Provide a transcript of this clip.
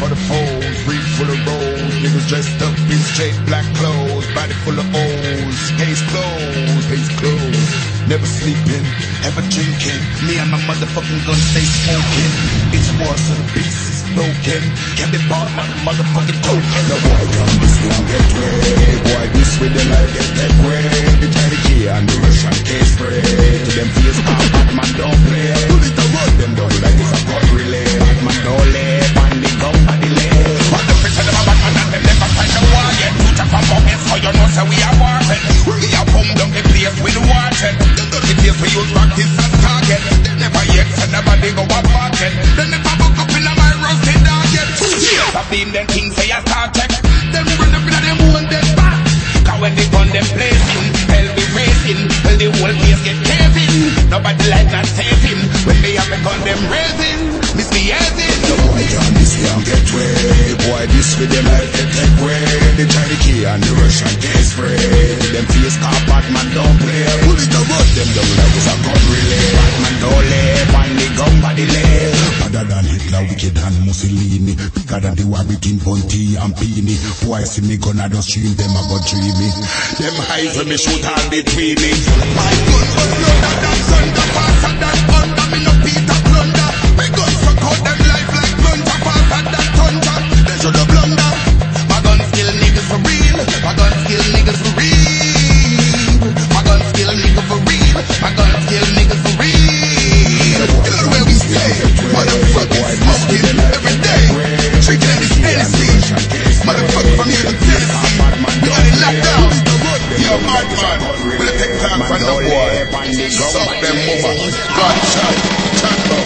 For the foes, reach full of rolls. Niggas dressed up in straight black clothes. Body full of O's. Case closed, case closed. Never sleeping, ever drinking. Me and my motherfucking gun stay smoking. It's war so the beast is broken. Can't be bought by the motherfucking token. The boy come this one get way. Boy, this with the life get that way. The Chinese key and the Russian case spray. To them face, ah, Batman don't play. Pull it around them down like it's a god relay. Batman don't lay. Pan the gun body lay. But the fish of them a Batman and them never find the war yet. Put up a bucket so you know so we are we use practice as target. They never yet send nobody go up market. They never book up in a my rusty target. Yes, I beam them things say I start check. Them run up in a them one dead back. Cause when they gun them blazing, hell be racing, well the whole place get caving. Nobody like not saving. When they have a gun them raising, misbehaving. The boy can this get way. Boy this with them life get take way. The key and the Russian case spray. Them face car Batman don't Hitler, wicked than Mussolini. Bigger than the war between Bounty and Beenie. Boy see me I just stream them go dreamy. Them eyes when me shoot all between me. My gun was louder than thunder, take time from the boy. Suck them mama. Gunshot. Chat